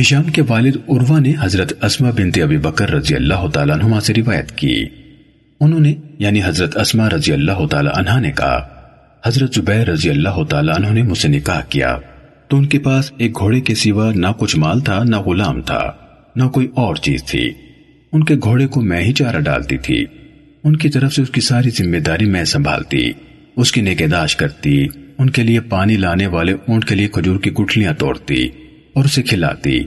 ہشام کے والد عروہ نے حضرت اسما بنت ابی بکر رضی اللہ تعالیٰ عنہ سے روایت کی۔ انہوں نے یعنی حضرت اسما رضی اللہ تعالیٰ عنہ نے کہا، حضرت زبیر رضی اللہ تعالیٰ عنہ نے مجھ سے نکاح کیا۔ تو ان کے پاس ایک گھوڑے کے سوا نہ کچھ مال تھا، نہ غلام تھا، نہ کوئی اور چیز تھی۔ ان کے گھوڑے کو میں ہی چارہ ڈالتی تھی۔ ان کی طرف سے اس کی ساری ذمہ داری میں سنبھالتی، اس کی نگہداشت کرتی، ان کے لیے پانی لانے والے اونٹ کے لیے کھجور کی گٹھلیاں توڑتی اور اسے کھلاتی۔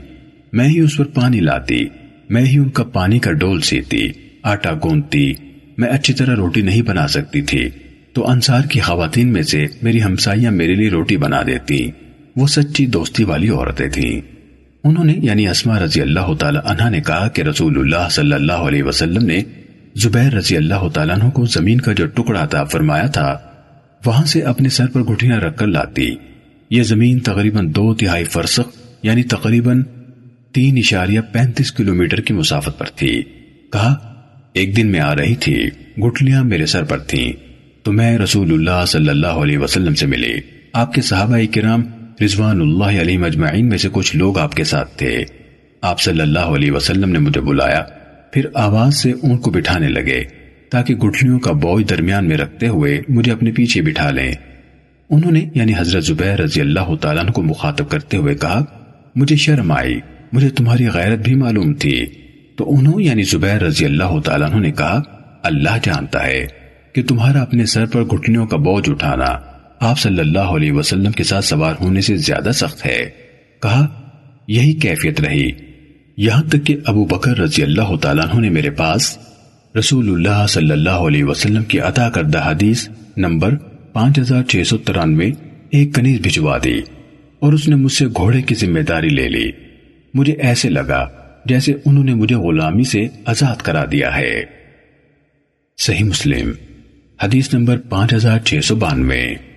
میں ہی اس پر پانی لاتی۔ میں ہی ان کا پانی کا ڈول سیتی۔ آٹا گوندتی۔ میں اچھی طرح روٹی نہیں بنا سکتی تھی۔ تو انصار کی خواتین میں سے میری ہمسائیاں میرے لیے روٹی بنا دیتی۔ وہ سچی دوستی والی عورتیں تھیں۔ انہوں نے یعنی اسما رضی اللہ تعالی عنہ نے کہا کہ رسول اللہ صلی اللہ علیہ وسلم نے زبیر رضی اللہ تعالیٰ عنہ کو زمین کا جو یعنی تقریباً تین اشاریہ پینتیس کلومیٹر کی مسافت پر تھی۔ کہا، ایک دن میں آ رہی تھی گھٹلیاں میرے سر پر تھیں۔ تو میں رسول اللہ صلی اللہ علیہ وسلم سے ملی۔ آپ کے صحابہ کرام رضوان اللہ علیہ مجمعین میں سے کچھ لوگ آپ کے ساتھ تھے۔ آپ صلی اللہ علیہ وسلم نے مجھے بلایا۔ پھر آواز سے ان کو بٹھانے لگے تاکہ گٹھلیوں کا بوئی درمیان میں رکھتے ہوئے مجھے انہوں یعنی رضی اللہ تعالیٰ کو مخاطب کرتے ہوئے کہا مجھے شرم آئی، مجھے تمہاری غیرت بھی معلوم تھی۔ تو انہوں یعنی زبیر رضی اللہ تعالیٰ نے کہا، اللہ جانتا ہے کہ تمہارا اپنے سر پر گھٹنیوں کا بوجھ اٹھانا آپ صلی اللہ علیہ وسلم کے ساتھ سوار ہونے سے زیادہ سخت ہے۔ کہا، یہی کیفیت رہی۔ یہاں تک کہ ابو بکر رضی اللہ تعالیٰ عنہ نے میرے پاس رسول اللہ صلی اللہ علیہ وسلم کی عطا کردہ حدیث نمبر پانچ ہزار چھ سو ترانوے ایک